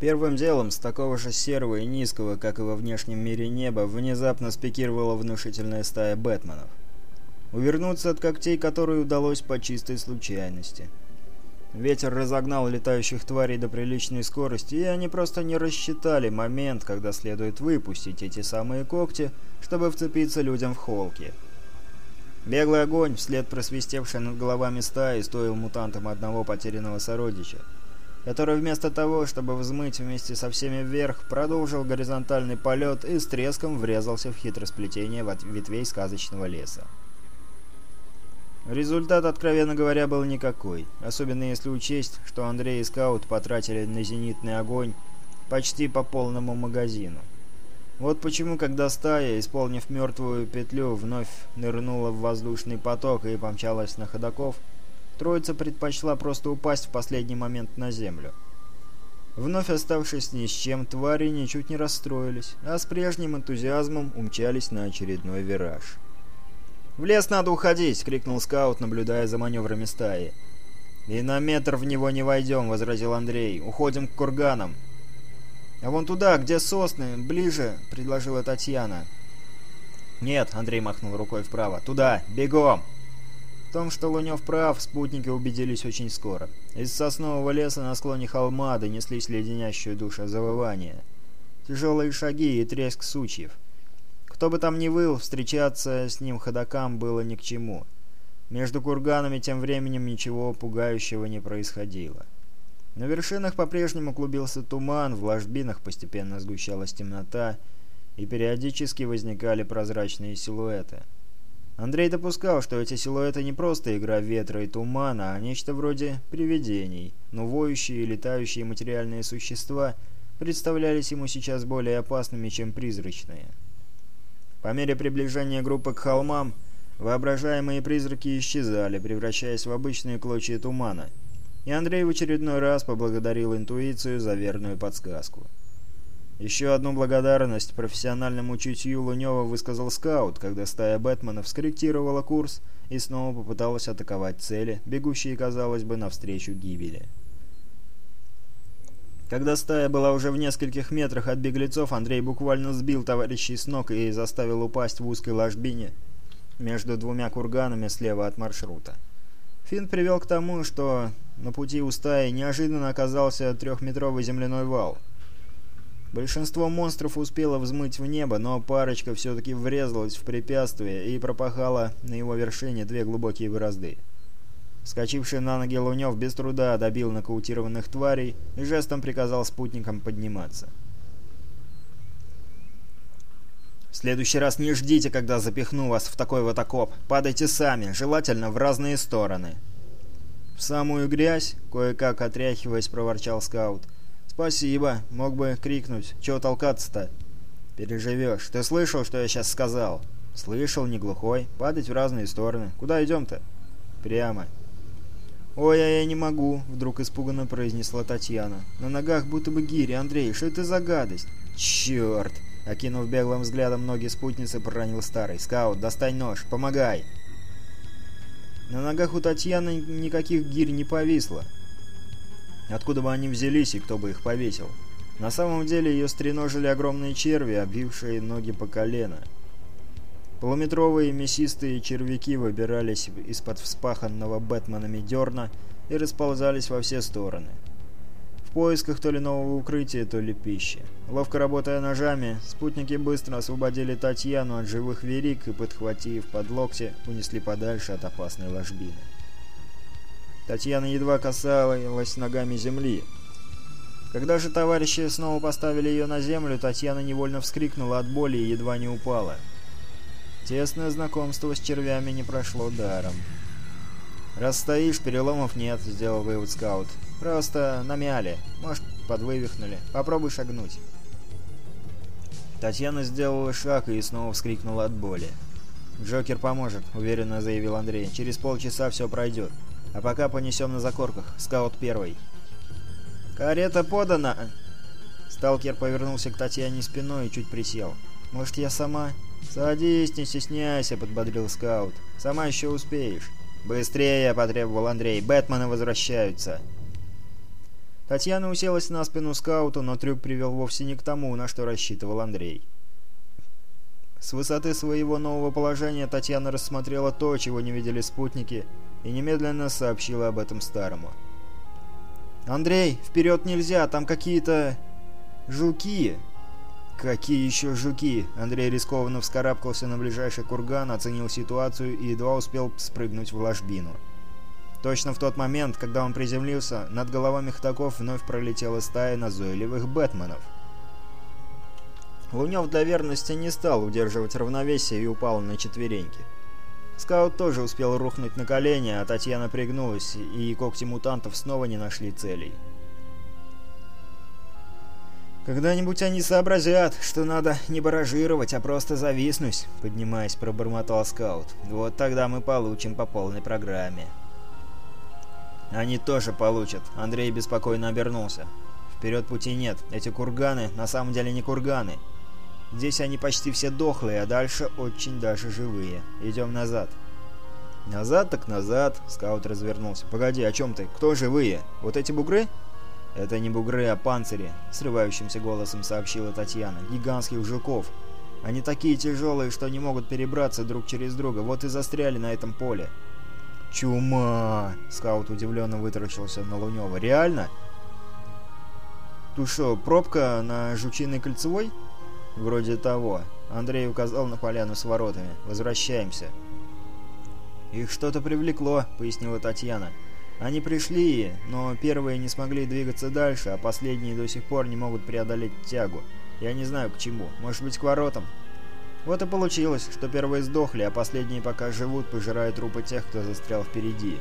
Первым делом с такого же серого и низкого, как и во внешнем мире неба, внезапно спикировала внушительная стая Бэтменов. Увернуться от когтей, которые удалось по чистой случайности. Ветер разогнал летающих тварей до приличной скорости, и они просто не рассчитали момент, когда следует выпустить эти самые когти, чтобы вцепиться людям в холки. Беглый огонь, вслед просвистевший над головами стаи, стоил мутантам одного потерянного сородича который вместо того, чтобы взмыть вместе со всеми вверх, продолжил горизонтальный полет и с треском врезался в хитросплетение ветвей сказочного леса. Результат, откровенно говоря, был никакой, особенно если учесть, что Андрей и Скаут потратили на зенитный огонь почти по полному магазину. Вот почему, когда стая, исполнив мертвую петлю, вновь нырнула в воздушный поток и помчалась на ходоков, Троица предпочла просто упасть в последний момент на землю. Вновь оставшись ни с чем, твари ничуть не расстроились, а с прежним энтузиазмом умчались на очередной вираж. «В лес надо уходить!» — крикнул скаут, наблюдая за маневрами стаи. «И на метр в него не войдем!» — возразил Андрей. «Уходим к курганам!» «А вон туда, где сосны, ближе!» — предложила Татьяна. «Нет!» — Андрей махнул рукой вправо. «Туда! Бегом!» том, что Лунев прав, спутники убедились очень скоро. Из соснового леса на склоне холма донеслись леденящую душу завывания. Тяжелые шаги и треск сучьев. Кто бы там ни выл, встречаться с ним ходокам было ни к чему. Между курганами тем временем ничего пугающего не происходило. На вершинах по-прежнему клубился туман, в ложбинах постепенно сгущалась темнота, и периодически возникали прозрачные силуэты. Андрей допускал, что эти силуэты не просто игра ветра и тумана, а нечто вроде привидений, но воющие и летающие материальные существа представлялись ему сейчас более опасными, чем призрачные. По мере приближения группы к холмам, воображаемые призраки исчезали, превращаясь в обычные клочья тумана, и Андрей в очередной раз поблагодарил интуицию за верную подсказку. Еще одну благодарность профессиональному чутью Лунева высказал скаут, когда стая Бэтменов скорректировала курс и снова попыталась атаковать цели, бегущие, казалось бы, навстречу гибели. Когда стая была уже в нескольких метрах от беглецов, Андрей буквально сбил товарищей с ног и заставил упасть в узкой ложбине между двумя курганами слева от маршрута. Финн привел к тому, что на пути у стаи неожиданно оказался трехметровый земляной вал – Большинство монстров успело взмыть в небо, но парочка все-таки врезалась в препятствие и пропахала на его вершине две глубокие борозды. Скочивший на ноги Лунев без труда добил нокаутированных тварей и жестом приказал спутникам подниматься. «В следующий раз не ждите, когда запихну вас в такой вот окоп. Падайте сами, желательно в разные стороны». «В самую грязь?» — кое-как отряхиваясь, проворчал скаут — «Спасибо. Мог бы крикнуть. Чего толкаться-то?» «Переживешь. Ты слышал, что я сейчас сказал?» «Слышал, не глухой. Падать в разные стороны. Куда идем-то?» «Прямо». «Ой, а я не могу», — вдруг испуганно произнесла Татьяна. «На ногах будто бы гири, Андрей, что это за гадость?» «Черт!» — окинув беглым взглядом ноги спутницы, проронил старый. «Скаут, достань нож, помогай!» На ногах у Татьяны никаких гирь не повисло. Откуда бы они взялись и кто бы их повесил? На самом деле ее стреножили огромные черви, обвившие ноги по колено. Полуметровые мясистые червяки выбирались из-под вспаханного Бэтменами дерна и расползались во все стороны. В поисках то ли нового укрытия, то ли пищи. Ловко работая ножами, спутники быстро освободили Татьяну от живых верик и, подхватив под локти, унесли подальше от опасной ложбины. Татьяна едва касалась ногами земли. Когда же товарищи снова поставили ее на землю, Татьяна невольно вскрикнула от боли и едва не упала. Тесное знакомство с червями не прошло даром. «Раз стоишь, переломов нет», — сделал вывод скаут. «Просто намяли. Может, подвывихнули. Попробуй шагнуть». Татьяна сделала шаг и снова вскрикнула от боли. «Джокер поможет», — уверенно заявил Андрей. «Через полчаса все пройдет». А пока понесем на закорках. Скаут первый. «Карета подана!» Сталкер повернулся к Татьяне спиной и чуть присел. «Может, я сама?» «Садись, не стесняйся», — подбодрил скаут. «Сама еще успеешь». «Быстрее!» — потребовал Андрей. «Бэтмены возвращаются!» Татьяна уселась на спину скаута, но трюк привел вовсе не к тому, на что рассчитывал Андрей. С высоты своего нового положения Татьяна рассмотрела то, чего не видели спутники, и немедленно сообщила об этом старому. «Андрей, вперед нельзя, там какие-то... жуки!» «Какие еще жуки?» Андрей рискованно вскарабкался на ближайший курган, оценил ситуацию и едва успел спрыгнуть в ложбину. Точно в тот момент, когда он приземлился, над головами хтаков вновь пролетела стая назойливых бэтменов – Лунёв для верности не стал удерживать равновесие и упал на четвереньки. Скаут тоже успел рухнуть на колени, а Татьяна пригнулась, и когти мутантов снова не нашли целей. «Когда-нибудь они сообразят, что надо не баражировать, а просто зависнуть», — поднимаясь, пробормотал скаут. «Вот тогда мы получим по полной программе». «Они тоже получат», — Андрей беспокойно обернулся. «Вперед пути нет. Эти курганы на самом деле не курганы. Здесь они почти все дохлые, а дальше очень даже живые. Идем назад». «Назад так назад», — скаут развернулся. «Погоди, о чем ты? Кто живые? Вот эти бугры?» «Это не бугры, а панцири», — срывающимся голосом сообщила Татьяна. «Гигантских жуков. Они такие тяжелые, что не могут перебраться друг через друга, вот и застряли на этом поле». «Чума!» — скаут удивленно вытаращился на Лунева. «Реально?» «Ты что, пробка на жучиной кольцевой?» «Вроде того». Андрей указал на поляну с воротами. «Возвращаемся». «Их что-то привлекло», — пояснила Татьяна. «Они пришли, но первые не смогли двигаться дальше, а последние до сих пор не могут преодолеть тягу. Я не знаю к чему. Может быть, к воротам?» Вот и получилось, что первые сдохли, а последние пока живут, пожирая трупы тех, кто застрял впереди.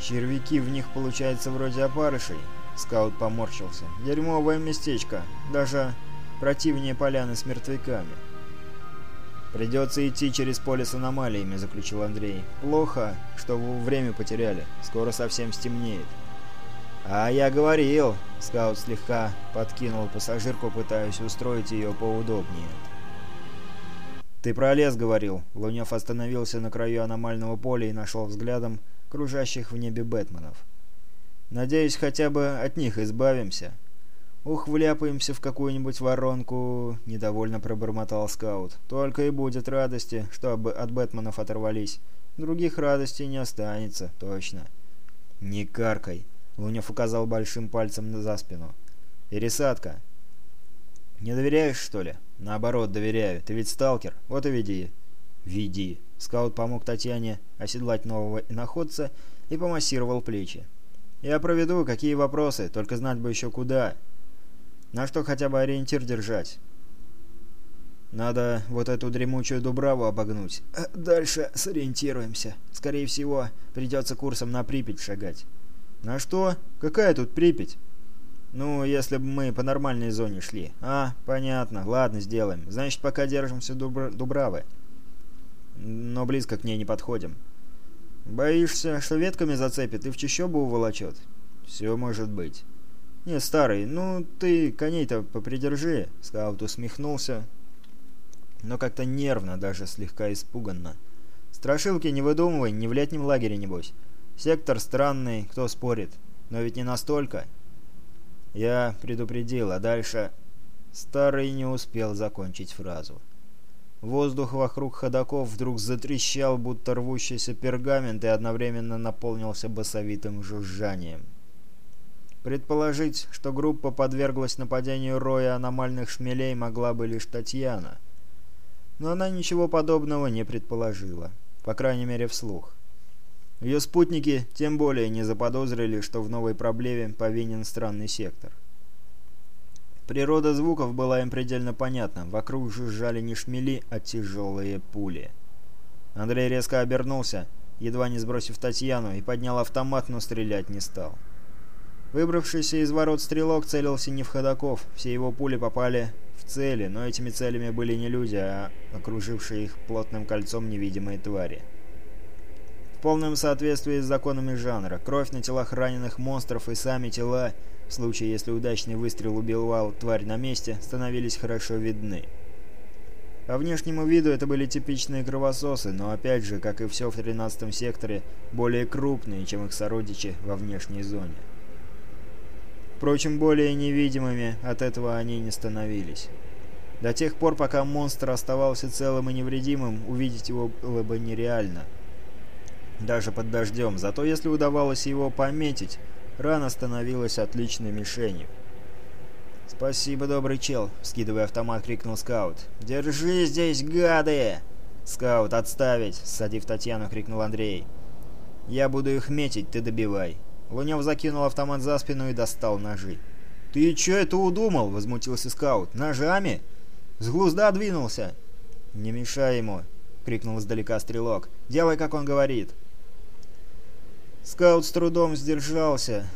«Червяки в них, получается, вроде опарышей», — скаут поморщился. «Дерьмовое местечко. Даже противнее поляны с мертвяками. «Придется идти через поле с аномалиями», — заключил Андрей. «Плохо, что время потеряли. Скоро совсем стемнеет». «А я говорил», — скаут слегка подкинул пассажирку, пытаясь устроить ее поудобнее. «Ты про пролез», — говорил. Лунев остановился на краю аномального поля и нашел взглядом кружащих в небе Бэтменов. «Надеюсь, хотя бы от них избавимся». «Ух, вляпаемся в какую-нибудь воронку!» — недовольно пробормотал скаут. «Только и будет радости, чтобы от Бэтменов оторвались. Других радостей не останется, точно». «Не каркай!» — Лунев указал большим пальцем за спину. «Пересадка!» «Не доверяешь, что ли?» «Наоборот, доверяю. Ты ведь сталкер. Вот и веди». «Веди». Скаут помог Татьяне оседлать нового иноходца и помассировал плечи. «Я проведу. Какие вопросы? Только знать бы еще куда». На что хотя бы ориентир держать. Надо вот эту дремучую Дубраву обогнуть. Э, дальше сориентируемся. Скорее всего, придется курсом на Припять шагать. На что? Какая тут Припять? Ну, если бы мы по нормальной зоне шли. А, понятно. Ладно, сделаем. Значит, пока держимся Дубр... Дубравы. Но близко к ней не подходим. Боишься, что ветками зацепит и в чащобу уволочет? Все может быть. «Не, старый, ну ты коней-то попридержи», — скаут усмехнулся, но как-то нервно, даже слегка испуганно. «Страшилки не выдумывай, не в летнем лагере, небось. Сектор странный, кто спорит, но ведь не настолько». Я предупредил, а дальше... Старый не успел закончить фразу. Воздух вокруг ходаков вдруг затрещал, будто рвущийся пергамент, и одновременно наполнился басовитым жужжанием. Предположить, что группа подверглась нападению роя аномальных шмелей могла бы лишь Татьяна. Но она ничего подобного не предположила, по крайней мере вслух. Ее спутники тем более не заподозрили, что в новой проблеме повинен странный сектор. Природа звуков была им предельно понятна, вокруг жужжали не шмели, а тяжелые пули. Андрей резко обернулся, едва не сбросив Татьяну, и поднял автомат, но стрелять не стал. Выбравшийся из ворот стрелок целился не в ходоков, все его пули попали в цели, но этими целями были не люди, а окружившие их плотным кольцом невидимые твари. В полном соответствии с законами жанра, кровь на телах раненых монстров и сами тела, в случае если удачный выстрел убивал тварь на месте, становились хорошо видны. По внешнему виду это были типичные кровососы, но опять же, как и все в 13 секторе, более крупные, чем их сородичи во внешней зоне. Впрочем, более невидимыми от этого они не становились. До тех пор, пока монстр оставался целым и невредимым, увидеть его было бы нереально. Даже под дождем. Зато если удавалось его пометить, рана становилась отличной мишенью. «Спасибо, добрый чел!» — скидывая автомат, крикнул скаут. «Держи здесь, гады!» «Скаут, отставить!» — ссадив Татьяну, крикнул Андрей. «Я буду их метить, ты добивай!» Лунев закинул автомат за спину и достал ножи. «Ты чё это удумал?» — возмутился скаут. «Ножами?» «С глузда двинулся!» «Не мешай ему!» — крикнул издалека стрелок. «Делай, как он говорит!» Скаут с трудом сдержался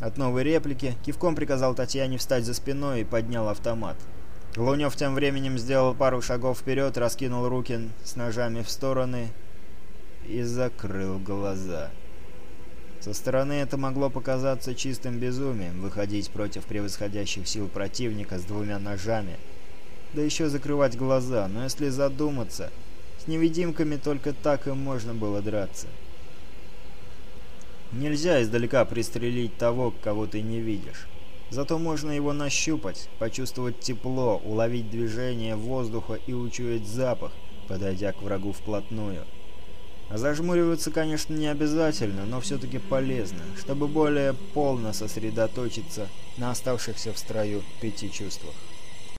от новой реплики, кивком приказал Татьяне встать за спиной и поднял автомат. Лунев тем временем сделал пару шагов вперед, раскинул руки с ножами в стороны и закрыл глаза. Со стороны это могло показаться чистым безумием, выходить против превосходящих сил противника с двумя ножами. Да еще закрывать глаза, но если задуматься, с невидимками только так и можно было драться. Нельзя издалека пристрелить того, кого ты не видишь. Зато можно его нащупать, почувствовать тепло, уловить движение воздуха и учуять запах, подойдя к врагу вплотную. Зажмуриваться, конечно, не обязательно, но все-таки полезно, чтобы более полно сосредоточиться на оставшихся в строю пяти чувствах.